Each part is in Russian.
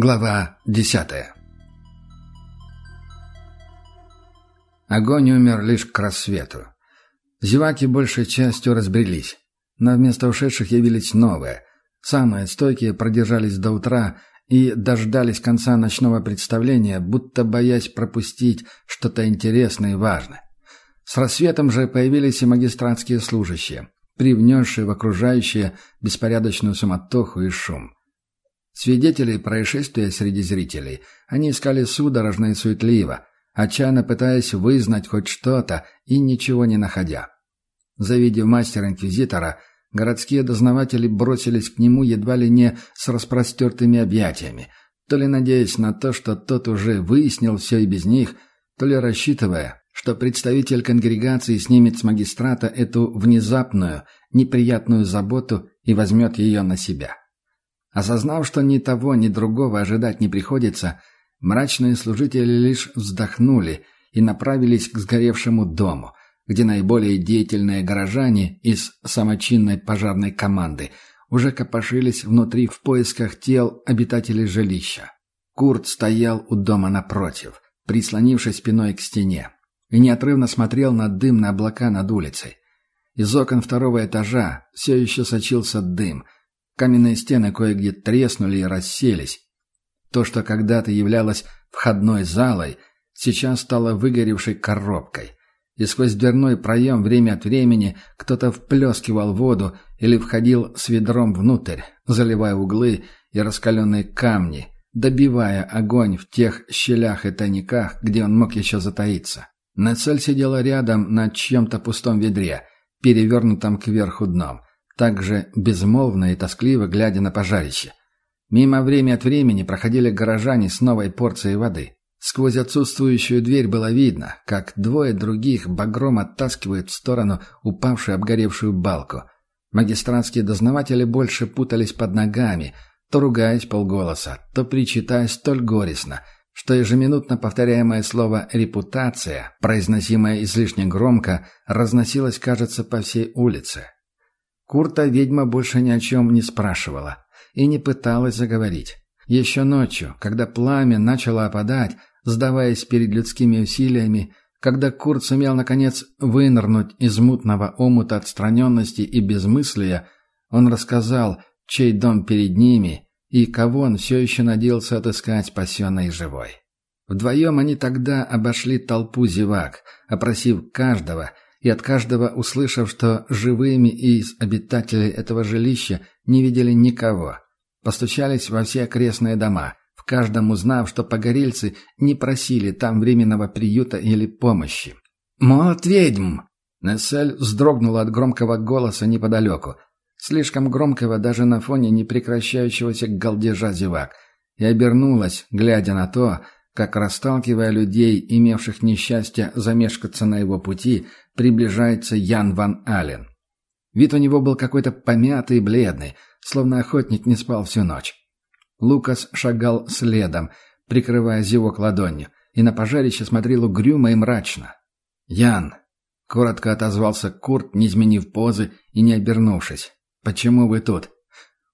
Глава десятая Огонь умер лишь к рассвету. Зеваки большей частью разбрелись, но вместо ушедших явились новые. Самые стойкие продержались до утра и дождались конца ночного представления, будто боясь пропустить что-то интересное и важное. С рассветом же появились и магистратские служащие, привнесшие в окружающее беспорядочную суматоху и шум. Свидетелей происшествия среди зрителей они искали судорожно и суетливо, отчаянно пытаясь вызнать хоть что-то и ничего не находя. Завидев мастера-инквизитора, городские дознаватели бросились к нему едва ли не с распростертыми объятиями, то ли надеясь на то, что тот уже выяснил все и без них, то ли рассчитывая, что представитель конгрегации снимет с магистрата эту внезапную, неприятную заботу и возьмет ее на себя. Осознав, что ни того, ни другого ожидать не приходится, мрачные служители лишь вздохнули и направились к сгоревшему дому, где наиболее деятельные горожане из самочинной пожарной команды уже копошились внутри в поисках тел обитателей жилища. Курт стоял у дома напротив, прислонившись спиной к стене, и неотрывно смотрел на дымные облака над улицей. Из окон второго этажа все еще сочился дым – Каменные стены кое-где треснули и расселись. То, что когда-то являлось входной залой, сейчас стало выгоревшей коробкой. И сквозь дверной проем время от времени кто-то вплескивал воду или входил с ведром внутрь, заливая углы и раскаленные камни, добивая огонь в тех щелях и тайниках, где он мог еще затаиться. Нацель сидела рядом на чьем-то пустом ведре, перевернутом кверху дном также безмолвно и тоскливо глядя на пожарище. Мимо время от времени проходили горожане с новой порцией воды. Сквозь отсутствующую дверь было видно, как двое других багром оттаскивают в сторону упавшую обгоревшую балку. Магистратские дознаватели больше путались под ногами, то ругаясь полголоса, то причитая столь горестно, что ежеминутно повторяемое слово «репутация», произносимое излишне громко, разносилось, кажется, по всей улице. Курта ведьма больше ни о чем не спрашивала и не пыталась заговорить. Еще ночью, когда пламя начало опадать, сдаваясь перед людскими усилиями, когда Курт сумел, наконец, вынырнуть из мутного омута отстраненности и безмыслия, он рассказал, чей дом перед ними и кого он все еще надеялся отыскать спасенной живой. Вдвоем они тогда обошли толпу зевак, опросив каждого – и от каждого услышав, что живыми из обитателей этого жилища не видели никого. Постучались во все окрестные дома, в каждом узнав, что погорельцы не просили там временного приюта или помощи. «Молот ведьм!» Нессель вздрогнула от громкого голоса неподалеку, слишком громкого даже на фоне непрекращающегося галдежа зевак, и обернулась, глядя на то, как, расталкивая людей, имевших несчастье замешкаться на его пути, приближается Ян Ван Ален. Вид у него был какой-то помятый и бледный, словно охотник не спал всю ночь. Лукас шагал следом, прикрывая зевок ладонью, и на пожарище смотрел угрюмо и мрачно. «Ян!» — коротко отозвался Курт, не изменив позы и не обернувшись. «Почему вы тут?»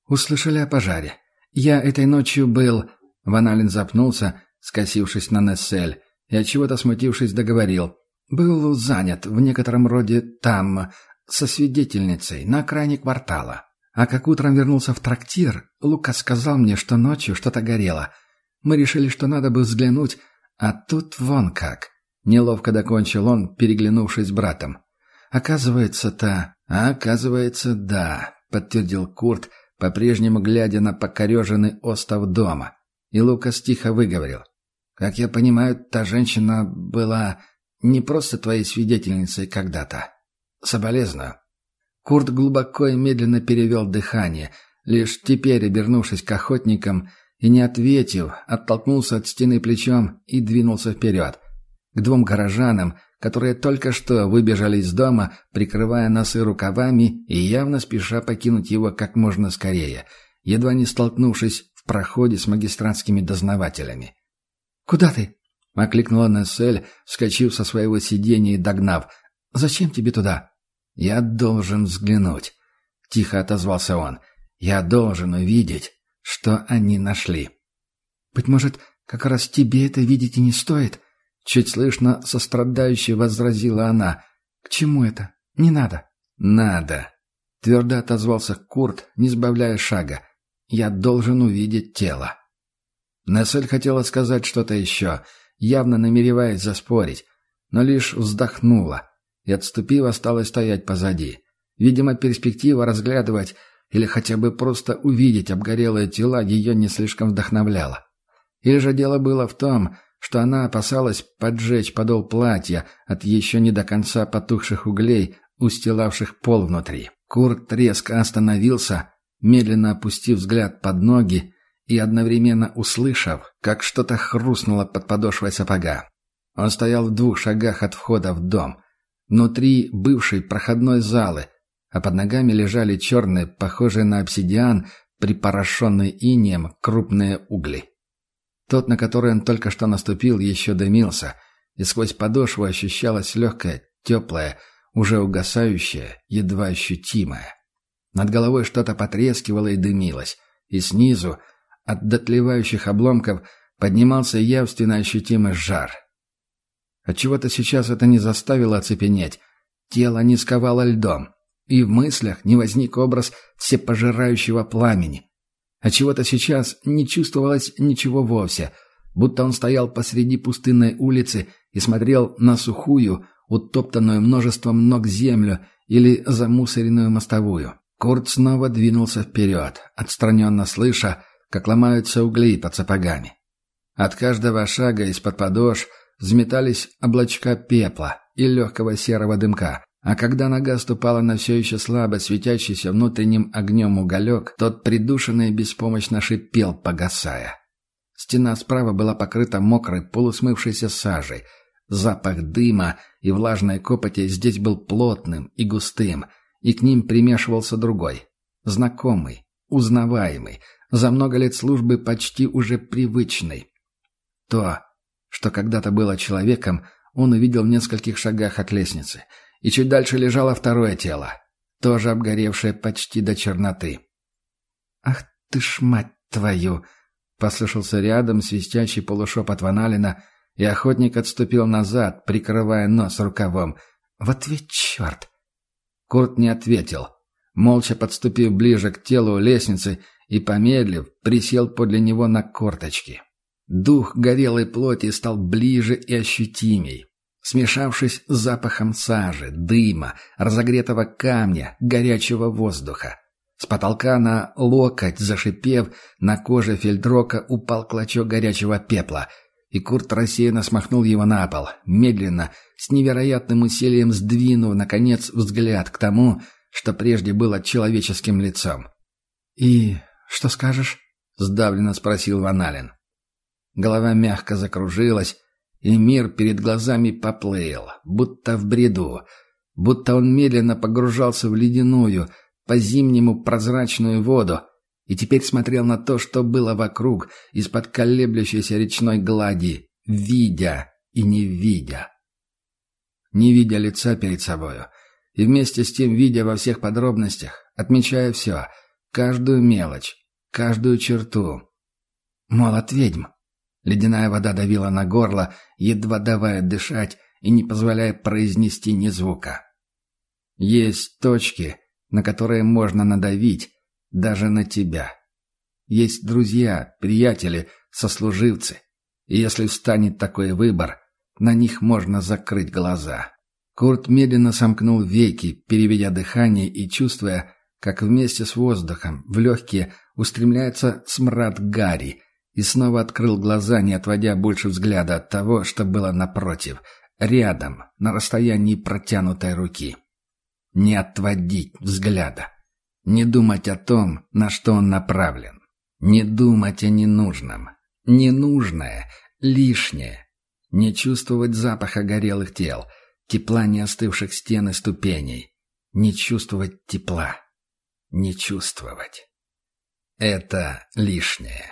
«Услышали о пожаре. Я этой ночью был...» Ван Ален запнулся, скосившись на Нессель, и отчего-то смутившись договорил. «Был занят в некотором роде там, со свидетельницей, на окраине квартала. А как утром вернулся в трактир, Лука сказал мне, что ночью что-то горело. Мы решили, что надо бы взглянуть, а тут вон как». Неловко докончил он, переглянувшись с братом. «Оказывается-то...» «А оказывается, да», — подтвердил Курт, по-прежнему глядя на покореженный остов дома. И Лукас тихо выговорил. Как я понимаю, та женщина была не просто твоей свидетельницей когда-то. Соболезную. Курт глубоко и медленно перевел дыхание, лишь теперь обернувшись к охотникам и не ответив, оттолкнулся от стены плечом и двинулся вперед. К двум горожанам, которые только что выбежали из дома, прикрывая носы рукавами и явно спеша покинуть его как можно скорее, едва не столкнувшись в проходе с магистратскими дознавателями. «Куда ты?» — окликнула Нессель, вскочив со своего сиденья и догнав. «Зачем тебе туда?» «Я должен взглянуть», — тихо отозвался он. «Я должен увидеть, что они нашли». Быть может, как раз тебе это видеть и не стоит?» Чуть слышно сострадающе возразила она. «К чему это? Не надо». «Надо», — твердо отозвался Курт, не сбавляя шага. «Я должен увидеть тело». Нессель хотела сказать что-то еще, явно намереваясь заспорить, но лишь вздохнула и, отступив, осталась стоять позади. Видимо, перспектива разглядывать или хотя бы просто увидеть обгорелые тела ее не слишком вдохновляла. Или же дело было в том, что она опасалась поджечь подол платья от еще не до конца потухших углей, устилавших пол внутри. Курт резко остановился, медленно опустив взгляд под ноги и одновременно услышав, как что-то хрустнуло под подошвой сапога. Он стоял в двух шагах от входа в дом, внутри бывшей проходной залы, а под ногами лежали черные, похожие на обсидиан, припорошенные инеем крупные угли. Тот, на который он только что наступил, еще дымился, и сквозь подошву ощущалось легкое, теплое, уже угасающее, едва ощутимое. Над головой что-то потрескивало и дымилось, и снизу, от дотлевающих обломков, поднимался явственно ощутимый жар. Отчего-то сейчас это не заставило оцепенеть. Тело не сковало льдом, и в мыслях не возник образ всепожирающего пламени. А чего-то сейчас не чувствовалось ничего вовсе, будто он стоял посреди пустынной улицы и смотрел на сухую, утоптанную множеством ног землю или замусоренную мостовую. Курт снова двинулся вперед, отстраненно слыша, как ломаются угли под сапогами. От каждого шага из-под подошв взметались облачка пепла и легкого серого дымка, а когда нога ступала на все еще слабо светящийся внутренним огнем уголек, тот придушенно и беспомощно шипел, погасая. Стена справа была покрыта мокрой, полусмывшейся сажей. Запах дыма и влажной копоти здесь был плотным и густым, и к ним примешивался другой. Знакомый, узнаваемый, за много лет службы почти уже привычный. То, что когда-то было человеком, он увидел в нескольких шагах от лестницы — и чуть дальше лежало второе тело, тоже обгоревшее почти до черноты. «Ах ты ж мать твою!» — послышался рядом свистящий полушепот Ваналина, и охотник отступил назад, прикрывая нос рукавом. «Вот ведь черт!» Курт не ответил. Молча подступив ближе к телу лестницы и, помедлив, присел подле него на корточки. Дух горелой плоти стал ближе и ощутимей смешавшись с запахом сажи, дыма, разогретого камня, горячего воздуха. С потолка на локоть, зашипев, на коже фельдрока упал клочок горячего пепла, и Курт рассеянно смахнул его на пол, медленно, с невероятным усилием сдвинув, наконец, взгляд к тому, что прежде было человеческим лицом. «И что скажешь?» — сдавленно спросил Ваналин. Голова мягко закружилась, и мир перед глазами поплыл, будто в бреду, будто он медленно погружался в ледяную, по-зимнему прозрачную воду, и теперь смотрел на то, что было вокруг, из-под колеблющейся речной глади, видя и не видя. Не видя лица перед собою, и вместе с тем видя во всех подробностях, отмечая все, каждую мелочь, каждую черту. Мол, от ведьм. Ледяная вода давила на горло, едва давая дышать и не позволяя произнести ни звука. Есть точки, на которые можно надавить, даже на тебя. Есть друзья, приятели, сослуживцы. И если встанет такой выбор, на них можно закрыть глаза. Курт медленно сомкнул веки, переведя дыхание и чувствуя, как вместе с воздухом в легкие устремляется смрад гари, и снова открыл глаза, не отводя больше взгляда от того, что было напротив, рядом, на расстоянии протянутой руки. Не отводить взгляда. Не думать о том, на что он направлен. Не думать о ненужном. Ненужное, лишнее. Не чувствовать запаха горелых тел, тепла не остывших стен и ступеней. Не чувствовать тепла. Не чувствовать. Это лишнее.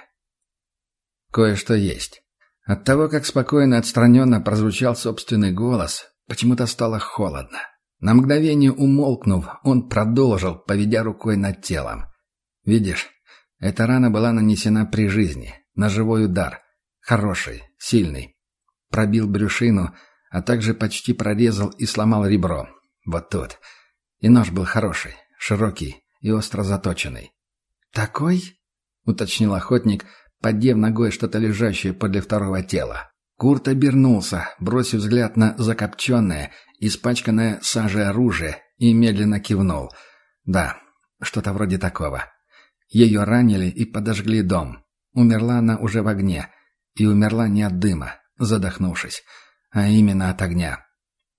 Кое-что есть. От того, как спокойно отстраненно прозвучал собственный голос, почему-то стало холодно. На мгновение умолкнув, он продолжил, поведя рукой над телом. «Видишь, эта рана была нанесена при жизни. Ножевой удар. Хороший, сильный. Пробил брюшину, а также почти прорезал и сломал ребро. Вот тут. И нож был хороший, широкий и остро заточенный. «Такой?» — уточнил охотник, поддев ногой что-то лежащее подле второго тела. Курт обернулся, бросив взгляд на закопченное, испачканное сажей оружие, и медленно кивнул. «Да, что-то вроде такого. Ее ранили и подожгли дом. Умерла она уже в огне. И умерла не от дыма, задохнувшись, а именно от огня.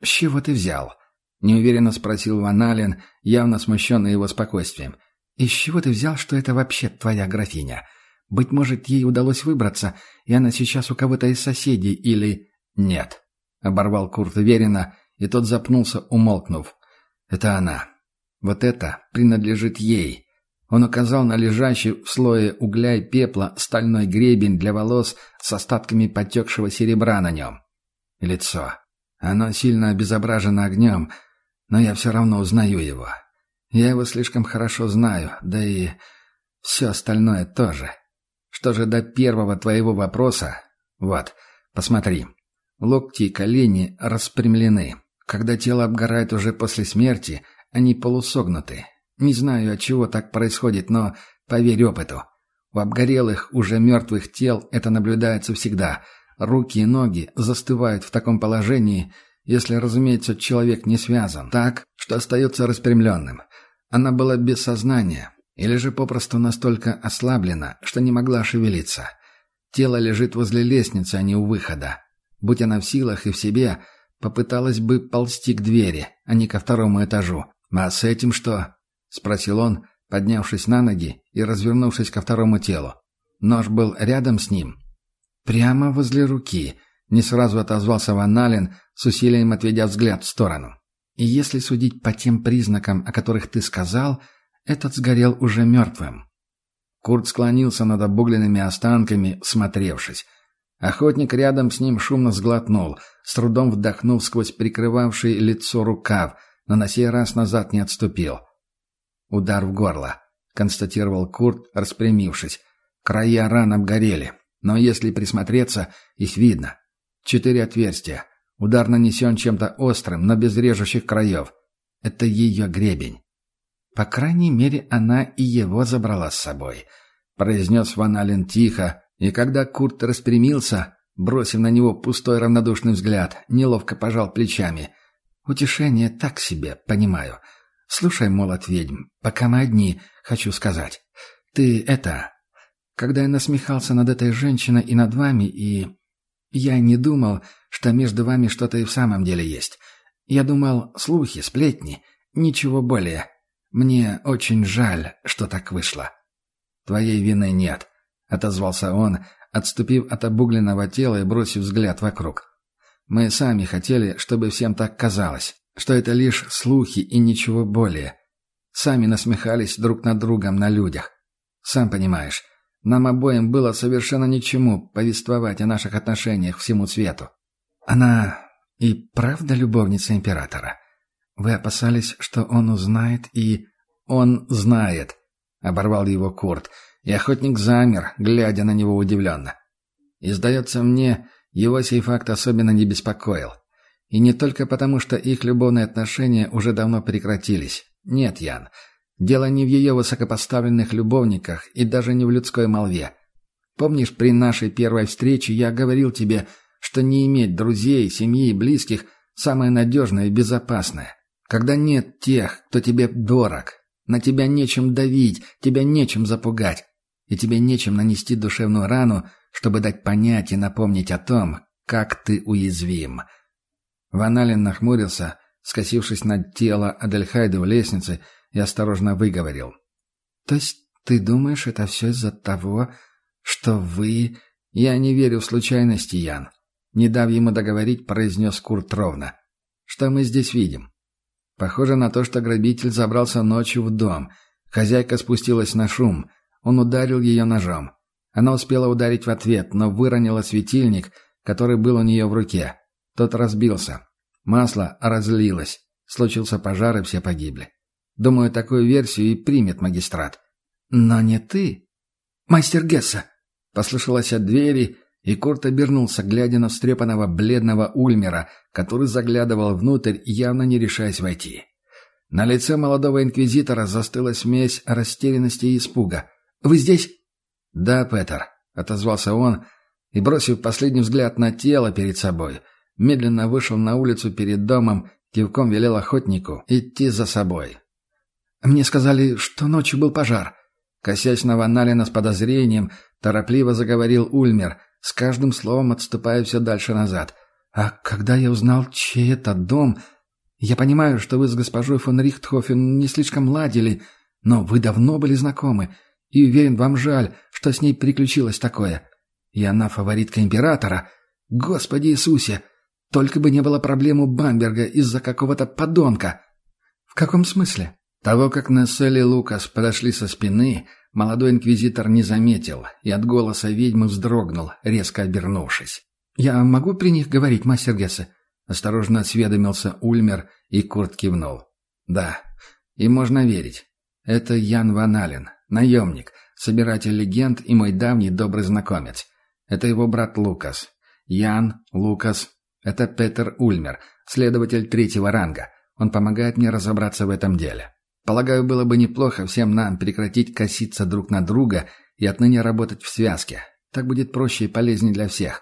«С чего ты взял?» — неуверенно спросил Ван Ален, явно смущенный его спокойствием. «Из чего ты взял, что это вообще твоя графиня? Быть может, ей удалось выбраться, и она сейчас у кого-то из соседей или...» «Нет», — оборвал Курт уверенно, и тот запнулся, умолкнув. «Это она. Вот это принадлежит ей. Он указал на лежащий в слое угля и пепла стальной гребень для волос с остатками потекшего серебра на нем. Лицо. Оно сильно обезображено огнем, но я все равно узнаю его. Я его слишком хорошо знаю, да и все остальное тоже. Что же до первого твоего вопроса? Вот, посмотри. Локти и колени распрямлены. Когда тело обгорает уже после смерти, они полусогнуты. Не знаю, от чего так происходит, но поверь опыту. У обгорелых, уже мертвых тел это наблюдается всегда. Руки и ноги застывают в таком положении, если, разумеется, человек не связан, так, что остается распрямленным. Она была без сознания, или же попросту настолько ослаблена, что не могла шевелиться. Тело лежит возле лестницы, а не у выхода. Будь она в силах и в себе, попыталась бы ползти к двери, а не ко второму этажу. «А с этим что?» — спросил он, поднявшись на ноги и развернувшись ко второму телу. Нож был рядом с ним. «Прямо возле руки», — не сразу отозвался Ван Ален, с усилием отведя взгляд в сторону. «И если судить по тем признакам, о которых ты сказал, этот сгорел уже мертвым». Курт склонился над обугленными останками, смотревшись. Охотник рядом с ним шумно сглотнул, с трудом вдохнув сквозь прикрывавший лицо рукав — но на сей раз назад не отступил. «Удар в горло», — констатировал Курт, распрямившись. «Края ран обгорели, но если присмотреться, их видно. Четыре отверстия. Удар нанесен чем-то острым, но без режущих краев. Это ее гребень». «По крайней мере, она и его забрала с собой», — произнес Ван Ален тихо, и когда Курт распрямился, бросив на него пустой равнодушный взгляд, неловко пожал плечами — Утешение так себе, понимаю. Слушай, молот ведьм, пока мы одни, хочу сказать. Ты это... Когда я насмехался над этой женщиной и над вами, и... Я не думал, что между вами что-то и в самом деле есть. Я думал, слухи, сплетни, ничего более. Мне очень жаль, что так вышло. Твоей вины нет, — отозвался он, отступив от обугленного тела и бросив взгляд вокруг. Мы сами хотели, чтобы всем так казалось, что это лишь слухи и ничего более. Сами насмехались друг над другом на людях. Сам понимаешь, нам обоим было совершенно ни к чему повествовать о наших отношениях всему свету. Она и правда любовница императора? Вы опасались, что он узнает и... Он знает, — оборвал его Курт, и охотник замер, глядя на него удивленно. И, сдается мне, его сей факт особенно не беспокоил. И не только потому, что их любовные отношения уже давно прекратились. Нет, Ян, дело не в ее высокопоставленных любовниках и даже не в людской молве. Помнишь, при нашей первой встрече я говорил тебе, что не иметь друзей, семьи и близких – самое надежное и безопасное. Когда нет тех, кто тебе дорог, на тебя нечем давить, тебя нечем запугать, и тебе нечем нанести душевную рану – чтобы дать понять и напомнить о том, как ты уязвим. Ваналин нахмурился, скосившись над тело Адельхайды в лестнице, и осторожно выговорил. «То есть ты думаешь, это все из-за того, что вы...» «Я не верю в случайности, Ян», — не дав ему договорить, произнес Курт ровно. «Что мы здесь видим?» Похоже на то, что грабитель забрался ночью в дом. Хозяйка спустилась на шум. Он ударил ее ножом. Она успела ударить в ответ, но выронила светильник, который был у нее в руке. Тот разбился. Масло разлилось. Случился пожар, и все погибли. Думаю, такую версию и примет магистрат. Но не ты. Мастер Гесса. Послышалось от двери, и Курт обернулся, глядя на встрепанного бледного Ульмера, который заглядывал внутрь, явно не решаясь войти. На лице молодого инквизитора застыла смесь растерянности и испуга. «Вы здесь?» «Да, Петер», — отозвался он, и, бросив последний взгляд на тело перед собой, медленно вышел на улицу перед домом, кивком велел охотнику идти за собой. «Мне сказали, что ночью был пожар». Косясь на Ваналина с подозрением, торопливо заговорил Ульмер, с каждым словом отступая все дальше назад. «А когда я узнал, чей это дом...» Я понимаю, что вы с госпожой фон Рихтхофен не слишком ладили, но вы давно были знакомы, и уверен, вам жаль, что с ней приключилось такое. И она фаворитка императора. Господи Иисусе! Только бы не было проблем у Бамберга из-за какого-то подонка. В каком смысле? Того, как Нессель и Лукас подошли со спины, молодой инквизитор не заметил и от голоса ведьмы вздрогнул, резко обернувшись. «Я могу при них говорить, мастер Гессе?» Осторожно осведомился Ульмер, и Курт кивнул. «Да, и можно верить. Это Ян Ван Ален, наемник, собиратель легенд и мой давний добрый знакомец. Это его брат Лукас. Ян, Лукас. Это Петер Ульмер, следователь третьего ранга. Он помогает мне разобраться в этом деле. Полагаю, было бы неплохо всем нам прекратить коситься друг на друга и отныне работать в связке. Так будет проще и полезнее для всех».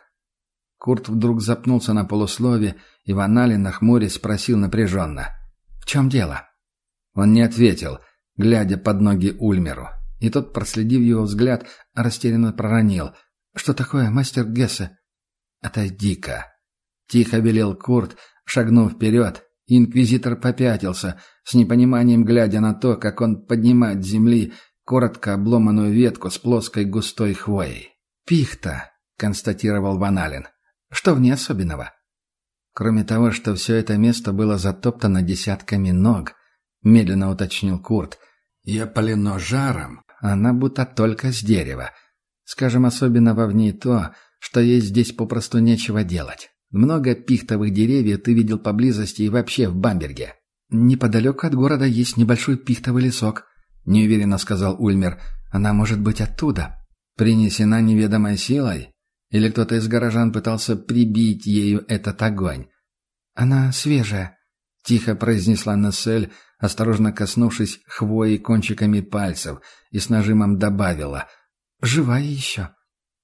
Курт вдруг запнулся на полуслове, и Ван Ален, нахмурясь, спросил напряженно. «В чем дело?» Он не ответил, глядя под ноги Ульмеру. И тот, проследив его взгляд, растерянно проронил – «Что такое, мастер Гессе?» «Отойди-ка!» Тихо велел Курт, шагнув вперед, инквизитор попятился, с непониманием глядя на то, как он поднимает с земли коротко обломанную ветку с плоской густой хвоей. «Пихта», — констатировал Ваналин. «Что в ней особенного?» «Кроме того, что все это место было затоптано десятками ног», — медленно уточнил Курт, — «и опалено жаром, она будто только с дерева, Скажем, особенного в ней то, что ей здесь попросту нечего делать. Много пихтовых деревьев ты видел поблизости и вообще в Бамберге. Неподалеку от города есть небольшой пихтовый лесок, неуверенно сказал Ульмер. Она может быть оттуда. Принесена неведомой силой? Или кто-то из горожан пытался прибить ею этот огонь? Она свежая, тихо произнесла Нессель, осторожно коснувшись хвои кончиками пальцев, и с нажимом добавила — Живая еще.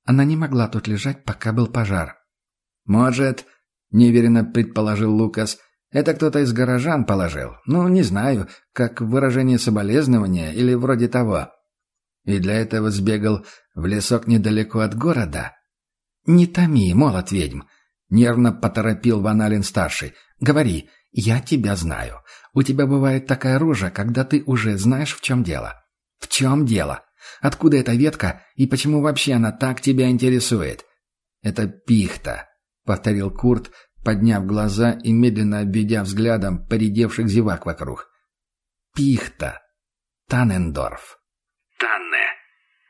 Она не могла тут лежать, пока был пожар. «Может, — неуверенно предположил Лукас, — это кто-то из горожан положил. Ну, не знаю, как выражение соболезнования или вроде того. И для этого сбегал в лесок недалеко от города. «Не томи, молот ведьм!» — нервно поторопил Ваналин-старший. «Говори, я тебя знаю. У тебя бывает такая рожа, когда ты уже знаешь, в чем дело». «В чем дело?» Откуда эта ветка и почему вообще она так тебя интересует?» «Это пихта», — повторил Курт, подняв глаза и медленно обведя взглядом поредевших зевак вокруг. «Пихта. Танендорф». «Танне.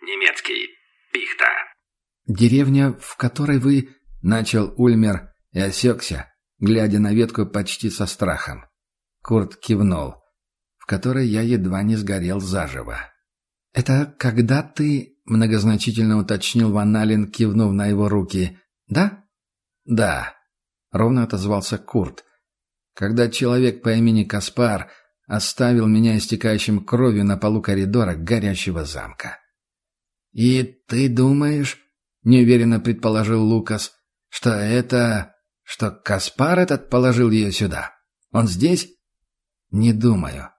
Немецкий. Пихта». «Деревня, в которой вы...» — начал Ульмер и осекся, глядя на ветку почти со страхом. Курт кивнул. «В которой я едва не сгорел заживо». «Это когда ты...» — многозначительно уточнил Ваналин, кивнув на его руки. «Да?» «Да», — ровно отозвался Курт. «Когда человек по имени Каспар оставил меня истекающим кровью на полу коридора горящего замка». «И ты думаешь...» — неуверенно предположил Лукас, — «что это... что Каспар этот положил ее сюда? Он здесь?» «Не думаю».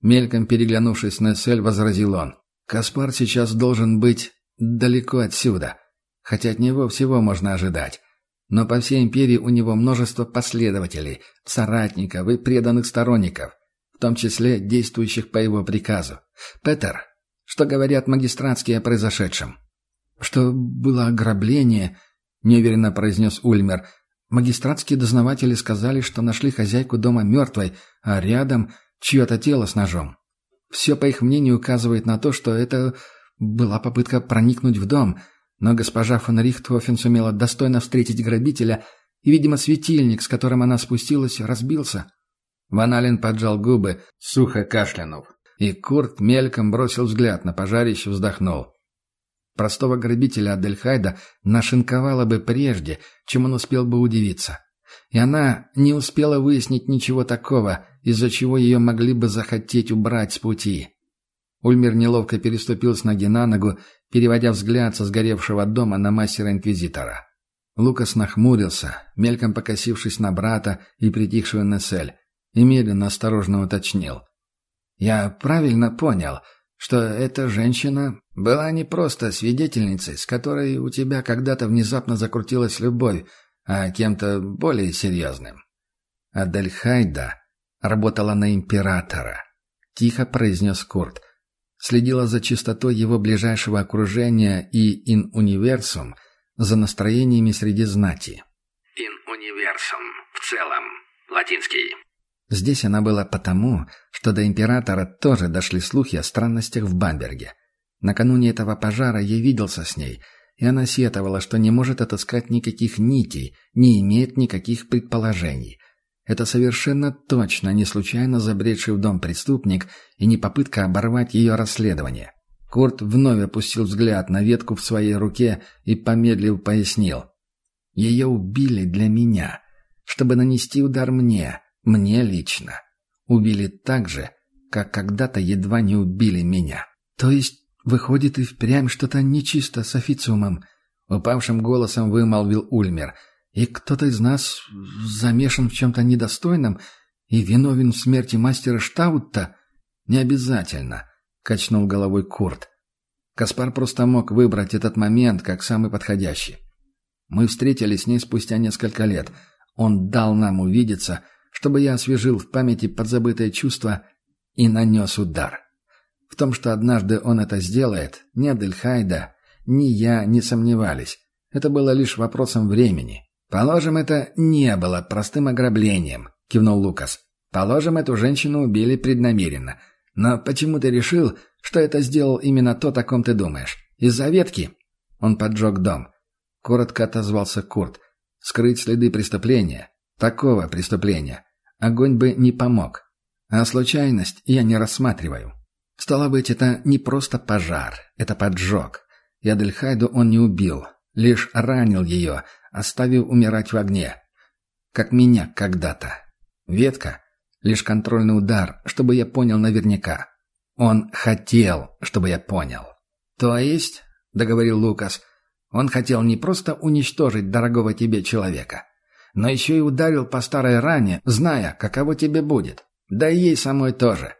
Мельком переглянувшись с Нессель, возразил он. Каспар сейчас должен быть далеко отсюда, хотя от него всего можно ожидать. Но по всей империи у него множество последователей, соратников и преданных сторонников, в том числе действующих по его приказу. Петер, что говорят магистратские о произошедшем? Что было ограбление, неуверенно произнес Ульмер. Магистратские дознаватели сказали, что нашли хозяйку дома мертвой, а рядом чье-то тело с ножом. Все, по их мнению, указывает на то, что это была попытка проникнуть в дом, но госпожа фон Рихтхофен сумела достойно встретить грабителя, и, видимо, светильник, с которым она спустилась, разбился. Ван Ален поджал губы, сухо кашлянув, и Курт мельком бросил взгляд на пожарище, вздохнул. Простого грабителя Адельхайда нашинковала бы прежде, чем он успел бы удивиться. И она не успела выяснить ничего такого, из-за чего ее могли бы захотеть убрать с пути. Ульмер неловко переступил с ноги на ногу, переводя взгляд со сгоревшего дома на мастера-инквизитора. Лукас нахмурился, мельком покосившись на брата и притихшую Нессель, и медленно осторожно уточнил. «Я правильно понял, что эта женщина была не просто свидетельницей, с которой у тебя когда-то внезапно закрутилась любовь, а кем-то более серьезным. Адельхайда работала на императора», — тихо произнес Курт. Следила за чистотой его ближайшего окружения и ин-универсум — за настроениями среди знати. «In universum» в целом, латинский. Здесь она была потому, что до императора тоже дошли слухи о странностях в Бамберге. Накануне этого пожара я виделся с ней, и она сетовала, что не может отыскать никаких нитей, не имеет никаких предположений. Это совершенно точно не случайно забредший в дом преступник и не попытка оборвать ее расследование. Курт вновь опустил взгляд на ветку в своей руке и, помедлив, пояснил. «Ее убили для меня, чтобы нанести удар мне, мне лично. Убили так же, как когда-то едва не убили меня. То есть, выходит, и впрямь что-то нечисто с официумом?» Упавшим голосом вымолвил Ульмер. «И кто-то из нас замешан в чем-то недостойном и виновен в смерти мастера Штаутта? Не обязательно» качнул головой Курт. Каспар просто мог выбрать этот момент как самый подходящий. Мы встретились с ней спустя несколько лет. Он дал нам увидеться, чтобы я освежил в памяти подзабытые чувства и нанес удар. В том, что однажды он это сделает, ни Адельхайда, ни я не сомневались. Это было лишь вопросом времени. «Положим, это не было простым ограблением», — кивнул Лукас. «Положим, эту женщину убили преднамеренно. Но почему ты решил, что это сделал именно тот, о ком ты думаешь? Из-за ветки?» Он поджег дом. Коротко отозвался Курт. «Скрыть следы преступления? Такого преступления. Огонь бы не помог. А случайность я не рассматриваю. Стало быть, это не просто пожар, это поджог. И Адельхайду он не убил, лишь ранил ее, оставив умирать в огне. Как меня когда-то. Ветка Лишь контрольный удар, чтобы я понял наверняка. Он хотел, чтобы я понял. То есть, — договорил Лукас, — он хотел не просто уничтожить дорогого тебе человека, но еще и ударил по старой ране, зная, каково тебе будет. Да и ей самой тоже.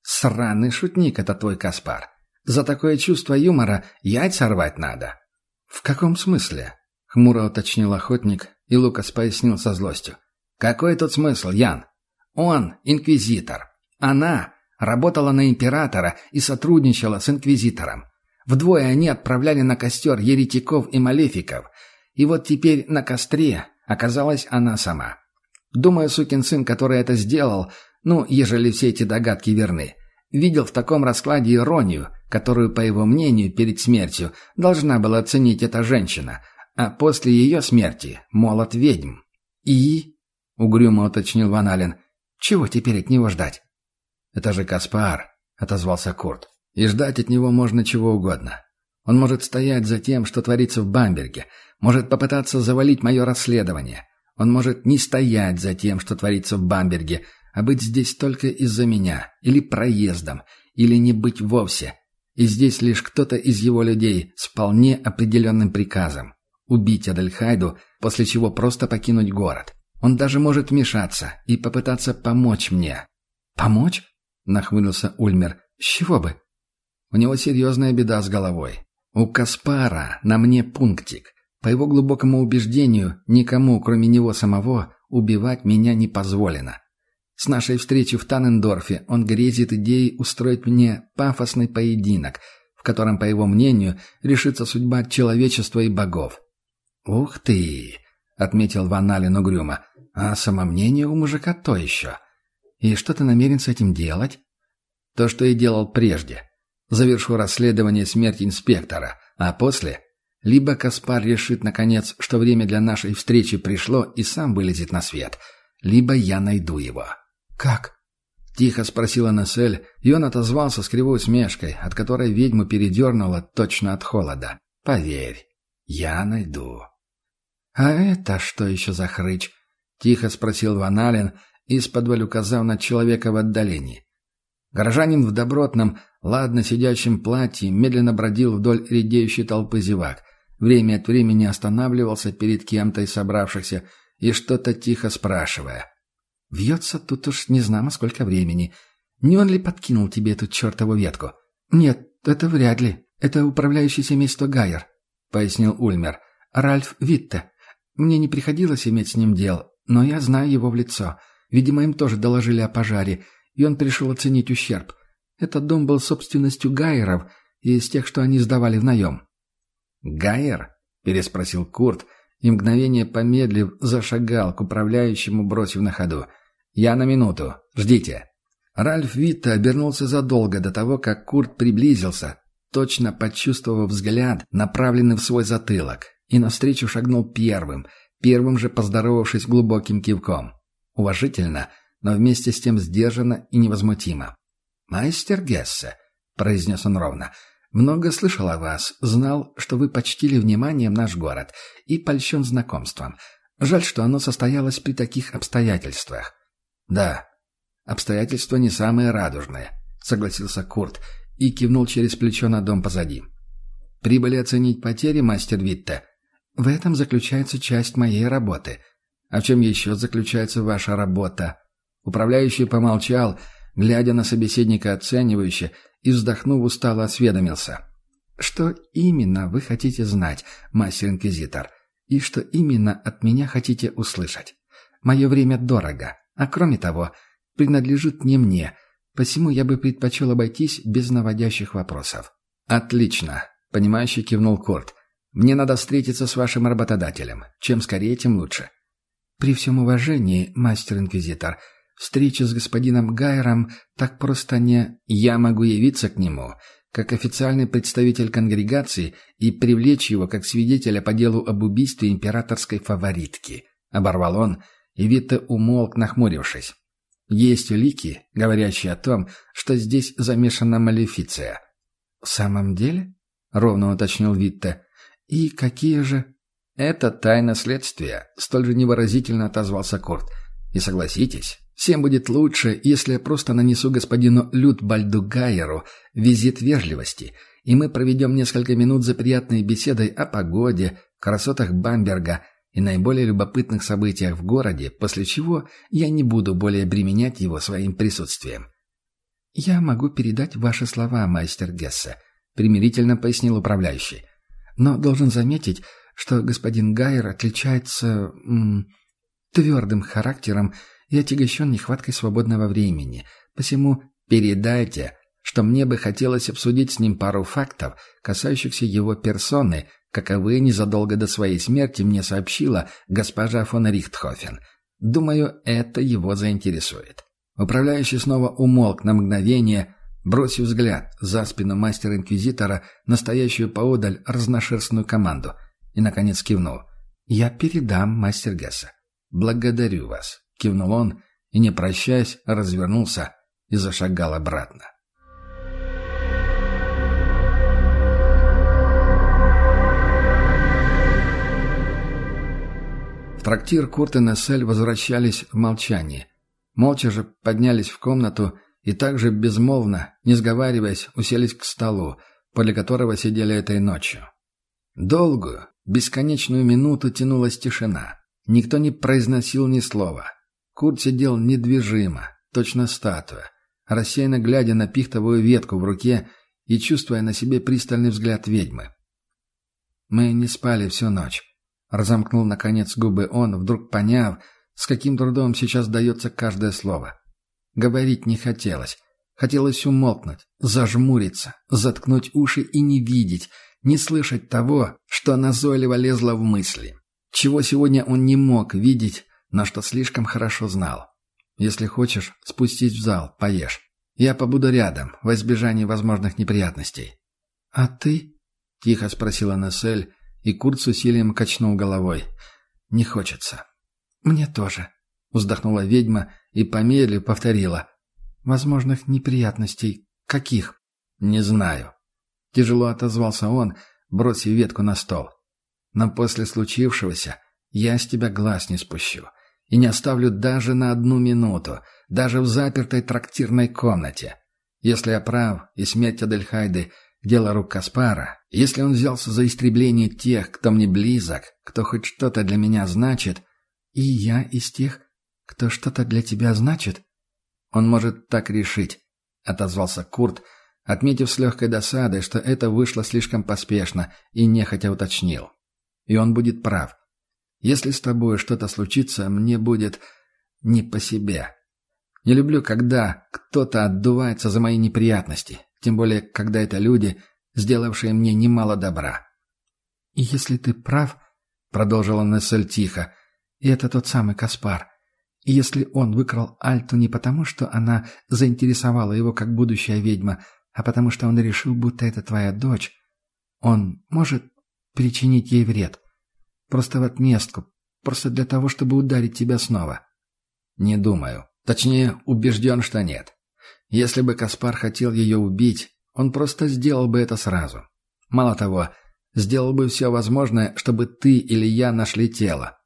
Сраный шутник это твой Каспар. За такое чувство юмора яйца рвать надо. В каком смысле? Хмуро уточнил охотник, и Лукас пояснил со злостью. Какой тут смысл, Ян? Он – инквизитор. Она работала на императора и сотрудничала с инквизитором. Вдвое они отправляли на костер еретиков и малефиков. И вот теперь на костре оказалась она сама. Думаю, сукин сын, который это сделал, ну, ежели все эти догадки верны, видел в таком раскладе иронию, которую, по его мнению, перед смертью должна была оценить эта женщина, а после ее смерти – молот ведьм. «И?» – угрюмо уточнил Ван Ален. Чего теперь от него ждать? «Это же Каспар», — отозвался Курт. «И ждать от него можно чего угодно. Он может стоять за тем, что творится в Бамберге, может попытаться завалить мое расследование. Он может не стоять за тем, что творится в Бамберге, а быть здесь только из-за меня, или проездом, или не быть вовсе. И здесь лишь кто-то из его людей с вполне определенным приказом — убить Адельхайду, после чего просто покинуть город. Он даже может вмешаться и попытаться помочь мне». «Помочь?» — нахмурился Ульмер. «С чего бы?» «У него серьезная беда с головой. У Каспара на мне пунктик. По его глубокому убеждению, никому, кроме него самого, убивать меня не позволено. С нашей встречи в Таннендорфе он грезит идеей устроить мне пафосный поединок, в котором, по его мнению, решится судьба человечества и богов. «Ух ты!» — отметил Ван Ален угрюмо. А самомнение у мужика то еще. И что ты намерен с этим делать? То, что и делал прежде. Завершу расследование смерти инспектора, а после... Либо Каспар решит, наконец, что время для нашей встречи пришло и сам вылезет на свет, либо я найду его. «Как?» — тихо спросила Нессель, и он отозвался с кривой усмешкой, от которой ведьму передернуло точно от холода. «Поверь, я найду». «А это что еще за хрыч?» — тихо спросил Ван Ален, из-под указав на человека в отдалении. Горожанин в добротном, ладно сидящем платье медленно бродил вдоль редеющей толпы зевак, время от времени останавливался перед кем-то из собравшихся и что-то тихо спрашивая. Вьется тут уж не знамо сколько времени. Не он ли подкинул тебе эту чертову ветку? Нет, это вряд ли. Это управляющий семейство Гайер, пояснил Ульмер. Ральф Витте. Мне не приходилось иметь с ним дел, но я знаю его в лицо. Видимо, им тоже доложили о пожаре, и он пришел оценить ущерб. Этот дом был собственностью Гайеров, из тех, что они сдавали в наем. «Гайер?» – переспросил Курт, и мгновение помедлив зашагал к управляющему, бросив на ходу – «Я на минуту. Ждите». Ральф Витта обернулся задолго до того, как Курт приблизился, точно почувствовав взгляд, направленный в свой затылок, и навстречу шагнул первым, первым же поздоровавшись глубоким кивком. Уважительно, но вместе с тем сдержанно и невозмутимо. «Майстер Гессе», — произнес он ровно, — «много слышал о вас, знал, что вы почтили вниманием наш город и польщен знакомством. Жаль, что оно состоялось при таких обстоятельствах. «Да, обстоятельства не самые радужные», — согласился Курт и кивнул через плечо на дом позади. «Прибыли оценить потери, мастер Витте. В этом заключается часть моей работы. А в чем еще заключается ваша работа?» Управляющий помолчал, глядя на собеседника оценивающе, и, вздохнув, устало осведомился. «Что именно вы хотите знать, мастер-инквизитор, и что именно от меня хотите услышать? Мое время дорого, а кроме того, принадлежит не мне, посему я бы предпочел обойтись без наводящих вопросов». «Отлично», — понимающе кивнул Корт. «Мне надо встретиться с вашим работодателем. Чем скорее, тем лучше». «При всем уважении, мастер-инквизитор, встреча с господином Гайером так просто не... Я могу явиться к нему, как официальный представитель конгрегации, и привлечь его как свидетеля по делу об убийстве императорской фаворитки», — оборвал он, — и Витте умолк, нахмурившись. Есть улики, говорящие о том, что здесь замешана малефиция. «В самом деле?» — ровно уточнил Витте. «И какие же...» «Это тайна следствия», — столь же невыразительно отозвался Курт. «И согласитесь, всем будет лучше, если я просто нанесу господину Лютбальду Гайеру визит вежливости, и мы проведем несколько минут за приятной беседой о погоде, красотах Бамберга и наиболее любопытных событиях в городе, после чего я не буду более обременять его своим присутствием. «Я могу передать ваши слова, мастер Гессе», — примирительно пояснил управляющий. «Но должен заметить, что господин Гайер отличается м, твердым характером и отягощен нехваткой свободного времени. Посему передайте, что мне бы хотелось обсудить с ним пару фактов, касающихся его персоны, каковы незадолго до своей смерти мне сообщила госпожа фон Рихтхофен. Думаю, это его заинтересует. Управляющий снова умолк на мгновение, бросив взгляд за спину мастера-инквизитора, настоящую поодаль разношерстную команду, и, наконец, кивнул. «Я передам, мастер Гесса». «Благодарю вас», — кивнул он, и, не прощаясь, развернулся и зашагал обратно. трактир Курт и Нессель возвращались в молчании. Молча же поднялись в комнату и также безмолвно, не сговариваясь, уселись к столу, подле которого сидели этой ночью. Долгую, бесконечную минуту тянулась тишина. Никто не произносил ни слова. Курт сидел недвижимо, точно статуя, рассеянно глядя на пихтовую ветку в руке и чувствуя на себе пристальный взгляд ведьмы. Мы не спали всю ночь. Разомкнул, наконец, губы он, вдруг поняв, с каким трудом сейчас дается каждое слово. Говорить не хотелось. Хотелось умолкнуть, зажмуриться, заткнуть уши и не видеть, не слышать того, что назойливо лезло в мысли. Чего сегодня он не мог видеть, но что слишком хорошо знал. Если хочешь, спустись в зал, поешь. Я побуду рядом, во избежание возможных неприятностей. — А ты? — тихо спросила Нессель, и Курт с усилием качнул головой. «Не хочется». «Мне тоже», — вздохнула ведьма и помедлив повторила. возможных неприятностей. Каких?» «Не знаю». Тяжело отозвался он, бросив ветку на стол. «Но после случившегося я с тебя глаз не спущу. И не оставлю даже на одну минуту, даже в запертой трактирной комнате. Если я прав, и смерть Адельхайды — дело рук Каспара, если он взялся за истребление тех, кто мне близок, кто хоть что-то для меня значит, и я из тех, кто что-то для тебя значит, он может так решить, — отозвался Курт, отметив с легкой досадой, что это вышло слишком поспешно, и нехотя уточнил. И он будет прав. Если с тобой что-то случится, мне будет не по себе. Не люблю, когда кто-то отдувается за мои неприятности, тем более, когда это люди, сделавшие мне немало добра. «И если ты прав», — продолжила Нессель тихо, — «и это тот самый Каспар, если он выкрал Альту не потому, что она заинтересовала его как будущая ведьма, а потому что он решил, будто это твоя дочь, он может причинить ей вред. Просто в отместку, просто для того, чтобы ударить тебя снова». «Не думаю», Точнее, убежден, что нет. Если бы Каспар хотел ее убить, он просто сделал бы это сразу. Мало того, сделал бы все возможное, чтобы ты или я нашли тело.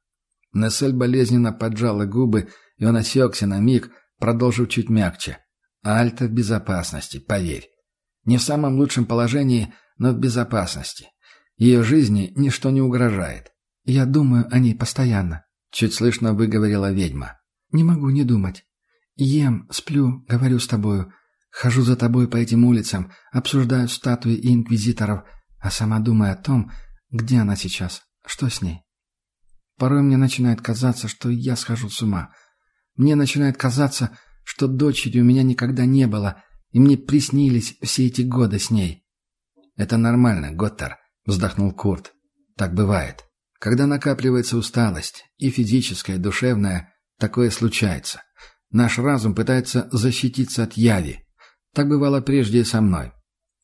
Нессель болезненно поджала губы, и он осекся на миг, продолжив чуть мягче. Альта в безопасности, поверь. Не в самом лучшем положении, но в безопасности. Ее жизни ничто не угрожает. «Я думаю о ней постоянно», — чуть слышно выговорила ведьма. «Не могу не думать. Ем, сплю, говорю с тобою. Хожу за тобой по этим улицам, обсуждаю статуи и инквизиторов, а сама думаю о том, где она сейчас, что с ней. Порой мне начинает казаться, что я схожу с ума. Мне начинает казаться, что дочери у меня никогда не было, и мне приснились все эти годы с ней. «Это нормально, Готтер», — вздохнул Курт. «Так бывает. Когда накапливается усталость, и физическая, и душевная, такое случается. Наш разум пытается защититься от яви. Так бывало прежде со мной.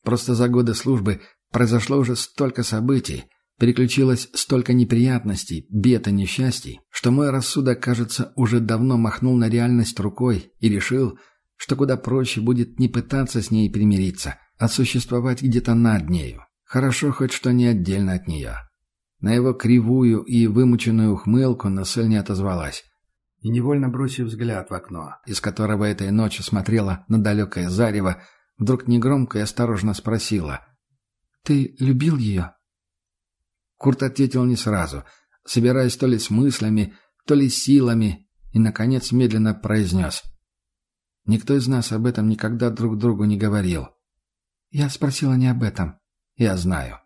Просто за годы службы произошло уже столько событий, переключилось столько неприятностей, бед и несчастий, что мой рассудок, кажется, уже давно махнул на реальность рукой и решил, что куда проще будет не пытаться с ней примириться, а существовать где-то над нею. Хорошо хоть что не отдельно от нее. На его кривую и вымученную ухмылку Насель не отозвалась и, невольно бросив взгляд в окно, из которого этой ночью смотрела на далекое зарево, вдруг негромко и осторожно спросила. «Ты любил ее?» Курт ответил не сразу, собираясь то ли с мыслями, то ли силами, и, наконец, медленно произнес. «Никто из нас об этом никогда друг другу не говорил». «Я спросила не об этом». «Я знаю».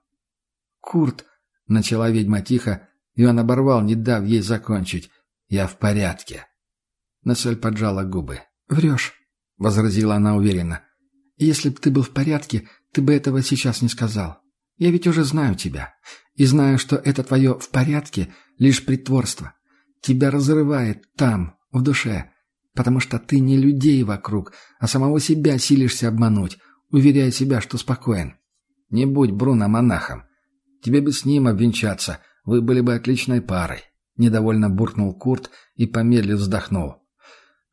«Курт», — начала ведьма тихо, и он оборвал, не дав ей закончить. «Я в порядке». Насель поджала губы. «Врешь», — возразила она уверенно. «Если бы ты был в порядке, ты бы этого сейчас не сказал. Я ведь уже знаю тебя. И знаю, что это твое «в порядке» — лишь притворство. Тебя разрывает там, в душе, потому что ты не людей вокруг, а самого себя силишься обмануть, уверяя себя, что спокоен. Не будь Бруно монахом. Тебе бы с ним обвенчаться, вы были бы отличной парой. Недовольно буркнул Курт и помедлив вздохнул.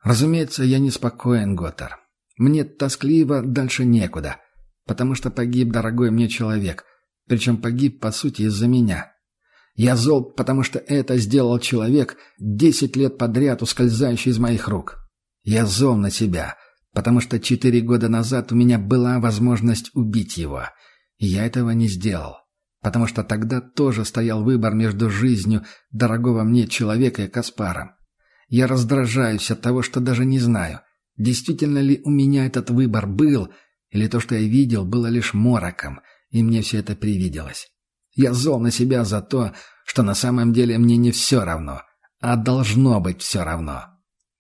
«Разумеется, я неспокоен, Готтер. Мне тоскливо дальше некуда, потому что погиб дорогой мне человек, причем погиб, по сути, из-за меня. Я зол, потому что это сделал человек, десять лет подряд ускользающий из моих рук. Я зол на себя, потому что четыре года назад у меня была возможность убить его, и я этого не сделал потому что тогда тоже стоял выбор между жизнью дорогого мне человека и Каспаром. Я раздражаюсь от того, что даже не знаю, действительно ли у меня этот выбор был, или то, что я видел, было лишь мороком, и мне все это привиделось. Я зол на себя за то, что на самом деле мне не все равно, а должно быть все равно.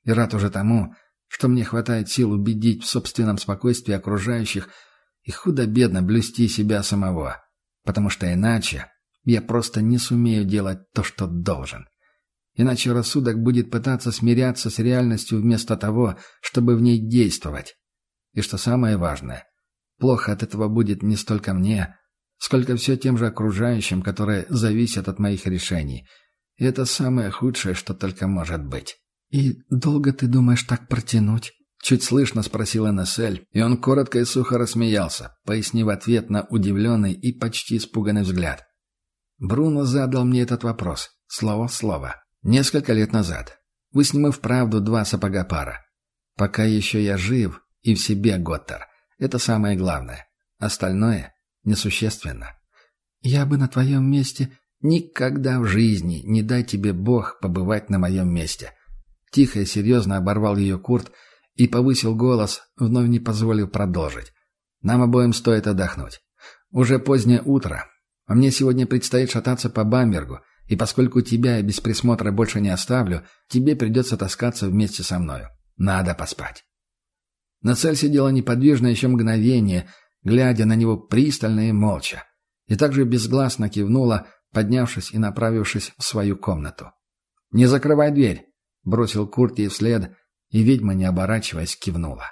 И рад уже тому, что мне хватает сил убедить в собственном спокойствии окружающих и худо-бедно блюсти себя самого потому что иначе я просто не сумею делать то, что должен. Иначе рассудок будет пытаться смиряться с реальностью вместо того, чтобы в ней действовать. И что самое важное, плохо от этого будет не столько мне, сколько все тем же окружающим, которые зависят от моих решений. И это самое худшее, что только может быть. «И долго ты думаешь так протянуть?» Чуть слышно спросила Нессель, и он коротко и сухо рассмеялся, пояснив ответ на удивленный и почти испуганный взгляд. Бруно задал мне этот вопрос, слово в слово, несколько лет назад. Вы с ним и вправду два сапога пара. Пока еще я жив и в себе, Готтер. Это самое главное. Остальное несущественно. Я бы на твоем месте никогда в жизни не дай тебе Бог побывать на моем месте. Тихо и серьезно оборвал ее Курт и повысил голос, вновь не позволив продолжить. Нам обоим стоит отдохнуть. Уже позднее утро, а мне сегодня предстоит шататься по Бамбергу, и поскольку тебя я без присмотра больше не оставлю, тебе придется таскаться вместе со мною. Надо поспать. Нацель сидела неподвижно еще мгновение, глядя на него пристально и молча, и также безгласно кивнула, поднявшись и направившись в свою комнату. «Не закрывай дверь!» — бросил Курт ей вслед, и ведьма, не оборачиваясь, кивнула.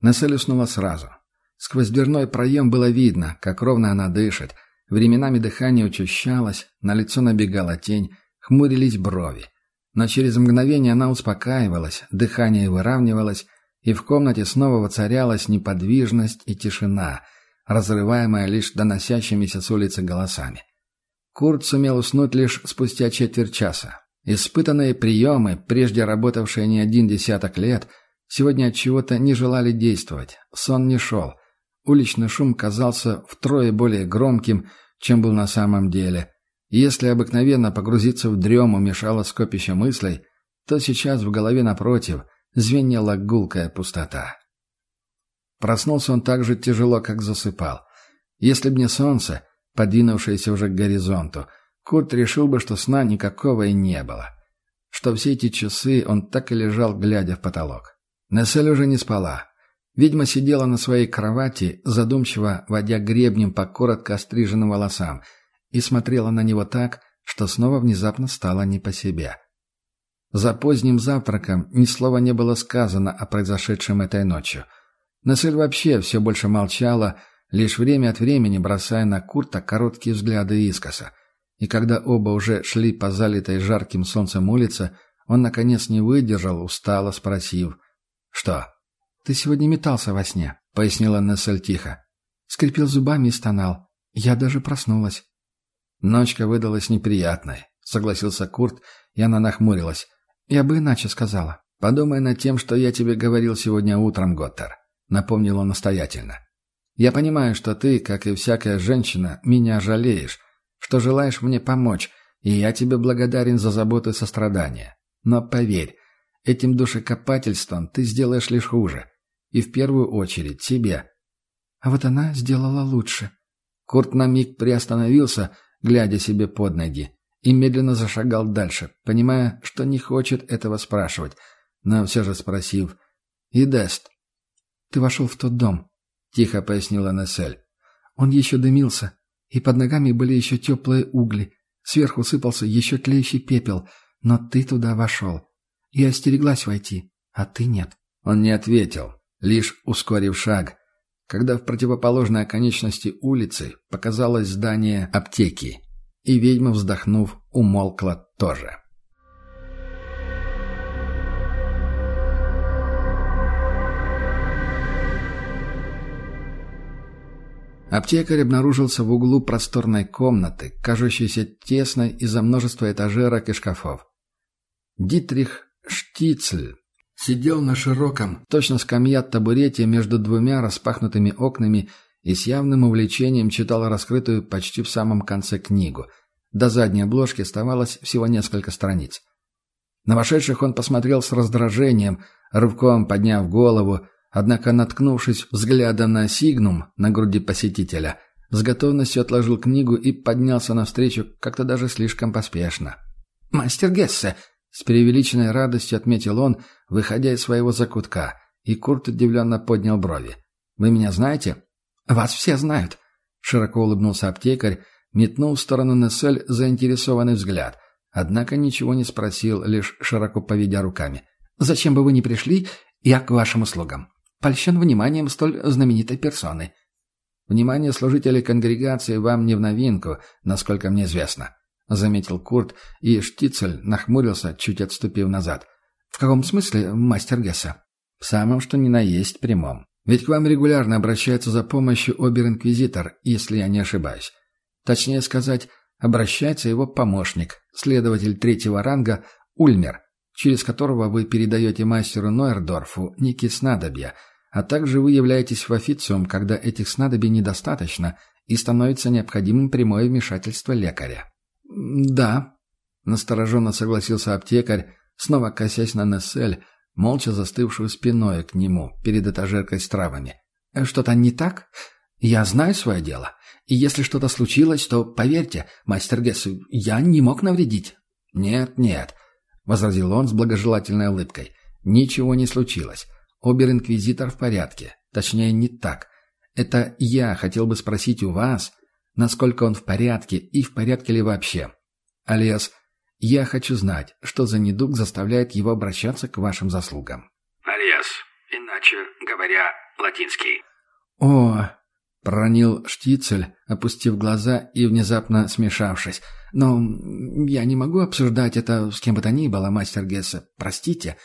Нацель уснула сразу. Сквозь дверной проем было видно, как ровно она дышит. Временами дыхание учащалось, на лицо набегала тень, хмурились брови. Но через мгновение она успокаивалась, дыхание выравнивалось, и в комнате снова воцарялась неподвижность и тишина, разрываемая лишь доносящимися с улицы голосами. Курт сумел уснуть лишь спустя четверть часа. Испытанные приемы, прежде работавшие не один десяток лет, сегодня от чего-то не желали действовать. Сон не шел. Уличный шум казался втрое более громким, чем был на самом деле. Если обыкновенно погрузиться в дрему мешало скопище мыслей, то сейчас в голове напротив звенела гулкая пустота. Проснулся он так же тяжело, как засыпал. Если б не солнце, подвинувшееся уже к горизонту, Курт решил бы, что сна никакого и не было. Что все эти часы он так и лежал, глядя в потолок. Нессель уже не спала. Ведьма сидела на своей кровати, задумчиво водя гребнем по коротко остриженным волосам, и смотрела на него так, что снова внезапно стало не по себе. За поздним завтраком ни слова не было сказано о произошедшем этой ночью. Насель вообще все больше молчала, лишь время от времени бросая на Курта короткие взгляды искоса. И когда оба уже шли по залитой жарким солнцем улице, он, наконец, не выдержал, устало спросив «Что?» «Ты сегодня метался во сне», — пояснила Нессель тихо. Скрипел зубами и стонал. Я даже проснулась. Ночка выдалась неприятной, согласился Курт, и она нахмурилась. Я бы иначе сказала. Подумай над тем, что я тебе говорил сегодня утром, Готтер, напомнил он настоятельно. Я понимаю, что ты, как и всякая женщина, меня жалеешь, что желаешь мне помочь, и я тебе благодарен за заботу и сострадание. Но поверь, этим душекопательством ты сделаешь лишь хуже. И в первую очередь тебе. А вот она сделала лучше. Курт на миг приостановился, глядя себе под ноги, и медленно зашагал дальше, понимая, что не хочет этого спрашивать, но все же спросив «Идест, ты вошел в тот дом», — тихо пояснила Нессель. «Он еще дымился, и под ногами были еще теплые угли, сверху сыпался еще тлеющий пепел, но ты туда вошел. Я остереглась войти, а ты нет». Он не ответил, лишь ускорив шаг, когда в противоположной оконечности улицы показалось здание аптеки, и ведьма, вздохнув, умолкла тоже. Аптекарь обнаружился в углу просторной комнаты, кажущейся тесной из-за множества этажерок и шкафов. Дитрих Штицль Сидел на широком, точно скамья табурете между двумя распахнутыми окнами и с явным увлечением читал раскрытую почти в самом конце книгу. До задней обложки оставалось всего несколько страниц. На вошедших он посмотрел с раздражением, рывком подняв голову, однако, наткнувшись взглядом на сигнум на груди посетителя, с готовностью отложил книгу и поднялся навстречу как-то даже слишком поспешно. «Мастер Гессе!» С преувеличенной радостью отметил он, выходя из своего закутка, и Курт удивленно поднял брови. «Вы меня знаете?» «Вас все знают», — широко улыбнулся аптекарь, метнул в сторону Нессель заинтересованный взгляд, однако ничего не спросил, лишь широко поведя руками. «Зачем бы вы не пришли, я к вашим услугам. Польщен вниманием столь знаменитой персоны». «Внимание служителей конгрегации вам не в новинку, насколько мне известно», — заметил Курт, и Штицель нахмурился, чуть отступив назад. «В каком смысле, мастер Гесса?» В самом что ни на есть прямом. Ведь к вам регулярно обращается за помощью обер-инквизитор, если я не ошибаюсь. Точнее сказать, обращается его помощник, следователь третьего ранга Ульмер, через которого вы передаете мастеру Нойердорфу некие снадобья, а также вы являетесь в официум, когда этих снадобий недостаточно и становится необходимым прямое вмешательство лекаря. «Да», — настороженно согласился аптекарь, снова косясь на Нессель, молча застывшую спиной к нему перед этажеркой с травами. «Э, «Что-то не так? Я знаю свое дело. И если что-то случилось, то, поверьте, мастер Гесс, я не мог навредить». «Нет, нет», — возразил он с благожелательной улыбкой. «Ничего не случилось. Обер-инквизитор в порядке. Точнее, не так. Это я хотел бы спросить у вас, насколько он в порядке и в порядке ли вообще. Алиас, я хочу знать, что за недуг заставляет его обращаться к вашим заслугам. Алиас, иначе говоря, латинский. О, проронил Штицель, опустив глаза и внезапно смешавшись. Но я не могу обсуждать это с кем бы то ни было, мастер Гессе. Простите.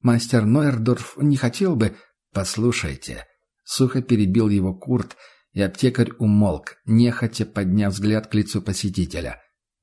Мастер Нойердорф не хотел бы... Послушайте, Сухо перебил его Курт, и аптекарь умолк, нехотя подняв взгляд к лицу посетителя.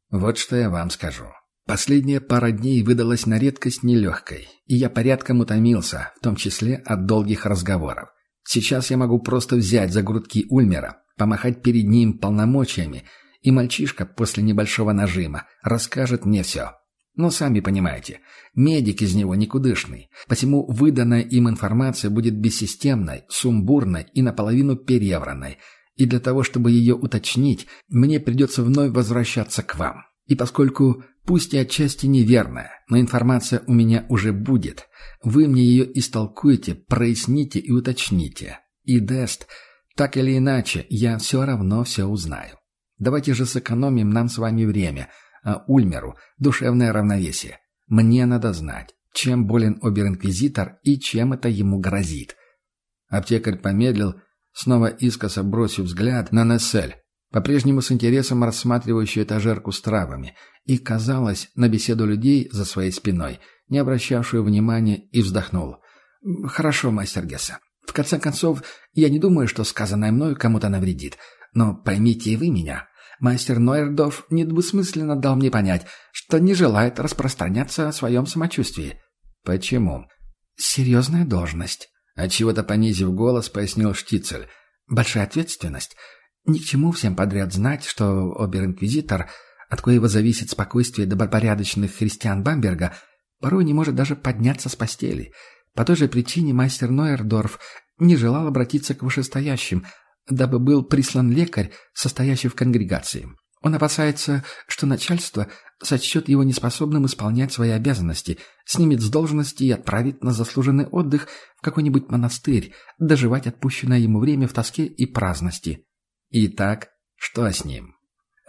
«Вот что я вам скажу. Последняя пара дней выдалась на редкость нелегкой, и я порядком утомился, в том числе от долгих разговоров. Сейчас я могу просто взять за грудки Ульмера, помахать перед ним полномочиями, и мальчишка после небольшого нажима расскажет мне все. Но сами понимаете, медик из него никудышный, посему выданная им информация будет бессистемной, сумбурной и наполовину перевранной, и для того, чтобы ее уточнить, мне придется вновь возвращаться к вам. И поскольку, пусть и отчасти неверная, но информация у меня уже будет, вы мне ее истолкуете, проясните и уточните. И, Дест, так или иначе, я все равно все узнаю. Давайте же сэкономим нам с вами время – а Ульмеру – душевное равновесие. Мне надо знать, чем болен обер-инквизитор и чем это ему грозит. Аптекарь помедлил, снова искоса бросив взгляд на Нессель, по-прежнему с интересом рассматривающую этажерку с травами, и, казалось, на беседу людей за своей спиной, не обращавшую внимания, и вздохнул. «Хорошо, мастер Гесса. В конце концов, я не думаю, что сказанное мною кому-то навредит. Но поймите и вы меня. Мастер Нойердов недвусмысленно дал мне понять, что не желает распространяться о своем самочувствии. Почему? Серьезная должность. Отчего-то понизив голос, пояснил Штицель. Большая ответственность. Ни к чему всем подряд знать, что обер-инквизитор, от коего зависит спокойствие добропорядочных христиан Бамберга, порой не может даже подняться с постели. По той же причине мастер Нойердорф не желал обратиться к вышестоящим, дабы был прислан лекарь, состоящий в конгрегации. Он опасается, что начальство сочтет его неспособным исполнять свои обязанности, снимет с должности и отправит на заслуженный отдых в какой-нибудь монастырь, доживать отпущенное ему время в тоске и праздности. Итак, что с ним?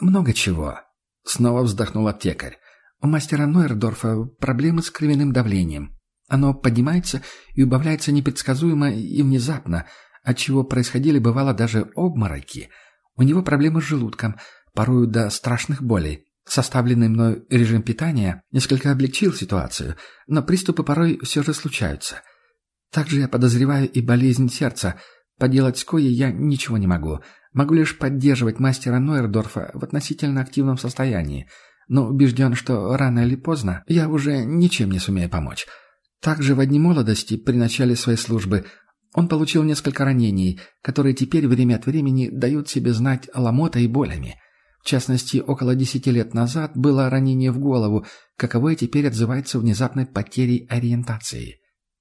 Много чего. Снова вздохнул аптекарь. У мастера Нойердорфа проблемы с кровяным давлением. Оно поднимается и убавляется непредсказуемо и внезапно – отчего происходили бывало даже обмороки. У него проблемы с желудком, порою до страшных болей. Составленный мной режим питания несколько облегчил ситуацию, но приступы порой все же случаются. Также я подозреваю и болезнь сердца. Поделать с коей я ничего не могу. Могу лишь поддерживать мастера Нойердорфа в относительно активном состоянии, но убежден, что рано или поздно я уже ничем не сумею помочь. Также в одни молодости, при начале своей службы, он получил несколько ранений, которые теперь время от времени дают себе знать ломотой и болями. В частности, около десяти лет назад было ранение в голову, каковое теперь отзывается внезапной потерей ориентации.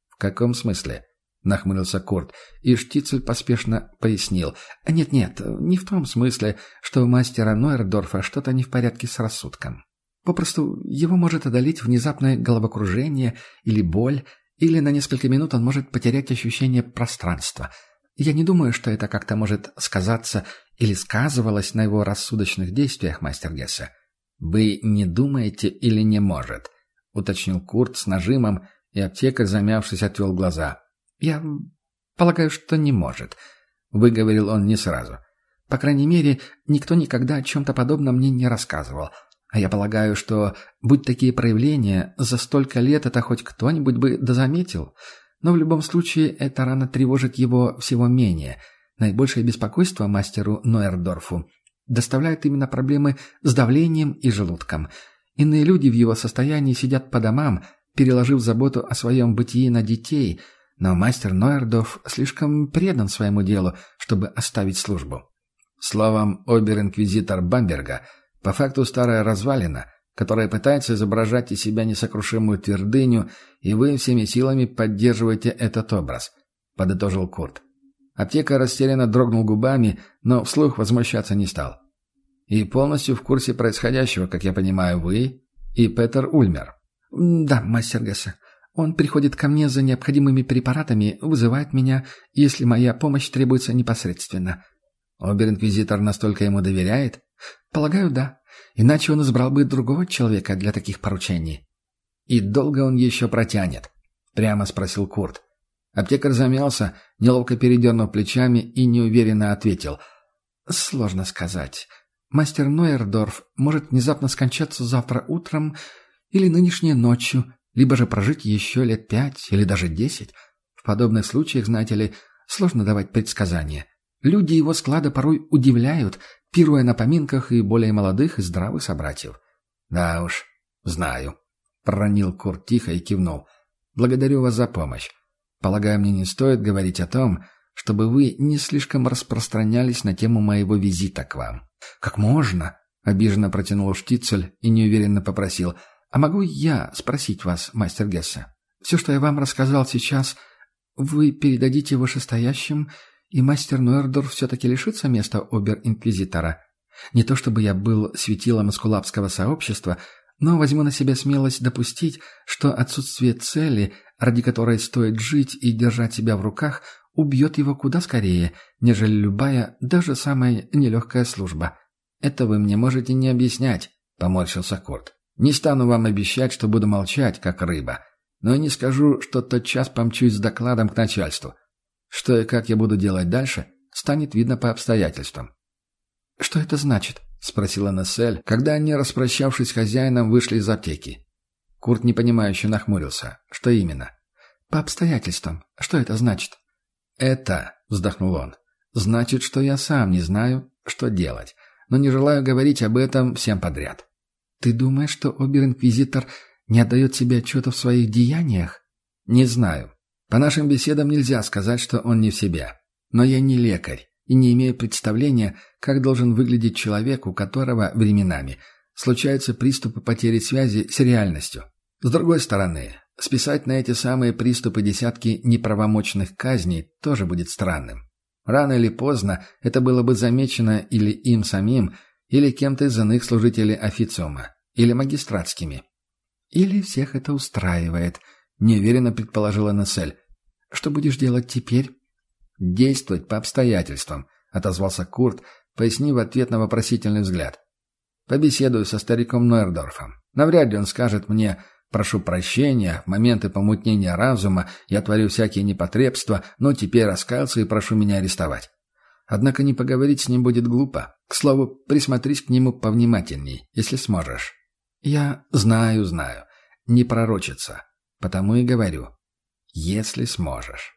«В каком смысле?» — нахмурился Курт, и Штицель поспешно пояснил. «Нет-нет, не в том смысле, что у мастера Нойердорфа что-то не в порядке с рассудком. Попросту его может одолеть внезапное головокружение или боль, или на несколько минут он может потерять ощущение пространства. Я не думаю, что это как-то может сказаться или сказывалось на его рассудочных действиях, мастер Гесса. «Вы не думаете или не может?» — уточнил Курт с нажимом, и аптекарь, замявшись, отвел глаза. «Я полагаю, что не может», — выговорил он не сразу. «По крайней мере, никто никогда о чем-то подобном мне не рассказывал». А я полагаю, что, будь такие проявления, за столько лет это хоть кто-нибудь бы дозаметил. но в любом случае эта рана тревожит его всего менее. Наибольшее беспокойство мастеру Нойердорфу доставляют именно проблемы с давлением и желудком. Иные люди в его состоянии сидят по домам, переложив заботу о своем бытии на детей, но мастер Нойердорф слишком предан своему делу, чтобы оставить службу. Словом, обер-инквизитор Бамберга по факту старая развалина – которая пытается изображать из себя несокрушимую твердыню, и вы всеми силами поддерживаете этот образ», — подытожил Курт. Аптека растерянно дрогнул губами, но вслух возмущаться не стал. «И полностью в курсе происходящего, как я понимаю, вы и Петер Ульмер». «Да, мастер Гессе. Он приходит ко мне за необходимыми препаратами, вызывает меня, если моя помощь требуется непосредственно». «Обер-инквизитор настолько ему доверяет?» «Полагаю, да. Иначе он избрал бы другого человека для таких поручений. «И долго он еще протянет?» — прямо спросил Курт. Аптекарь замялся, неловко передернув плечами и неуверенно ответил. «Сложно сказать. Мастер Нойердорф может внезапно скончаться завтра утром или нынешней ночью, либо же прожить еще лет пять или даже десять. В подобных случаях, знаете ли, сложно давать предсказания. Люди его склада порой удивляют, пируя на поминках и более молодых и здравых собратьев. «Да уж, знаю», — проронил Курт тихо и кивнул. «Благодарю вас за помощь. Полагаю, мне не стоит говорить о том, чтобы вы не слишком распространялись на тему моего визита к вам». «Как можно?» — обиженно протянул Штицель и неуверенно попросил. «А могу я спросить вас, мастер Гессе? Все, что я вам рассказал сейчас, вы передадите вышестоящим и мастер Нуэрдор все-таки лишится места обер-инквизитора. Не то чтобы я был светилом эскулапского сообщества, но возьму на себя смелость допустить, что отсутствие цели, ради которой стоит жить и держать себя в руках, убьет его куда скорее, нежели любая, даже самая нелегкая служба. «Это вы мне можете не объяснять», — поморщился Корт. «Не стану вам обещать, что буду молчать, как рыба, но и не скажу, что тот час помчусь с докладом к начальству. Что и как я буду делать дальше, станет видно по обстоятельствам. «Что это значит?» — спросила Нессель, когда они, распрощавшись с хозяином, вышли из аптеки. Курт непонимающе нахмурился. «Что именно?» «По обстоятельствам. Что это значит?» «Это», — вздохнул он, — «значит, что я сам не знаю, что делать, но не желаю говорить об этом всем подряд». «Ты думаешь, что обер-инквизитор не отдает себе отчета в своих деяниях?» «Не знаю. По нашим беседам нельзя сказать, что он не в себе. Но я не лекарь и не имею представления, как должен выглядеть человек, у которого временами случаются приступы потери связи с реальностью. С другой стороны, списать на эти самые приступы десятки неправомочных казней тоже будет странным. Рано или поздно это было бы замечено или им самим, или кем-то из иных служителей официума, или магистратскими. Или всех это устраивает –— неуверенно предположила Нессель. «Что будешь делать теперь?» «Действовать по обстоятельствам», — отозвался Курт, пояснив ответ на вопросительный взгляд. «Побеседую со стариком Нойердорфом. Навряд ли он скажет мне, прошу прощения, в моменты помутнения разума я творю всякие непотребства, но теперь раскаялся и прошу меня арестовать. Однако не поговорить с ним будет глупо. К слову, присмотрись к нему повнимательней, если сможешь». «Я знаю, знаю. Не пророчится. Потому и говорю, если сможешь.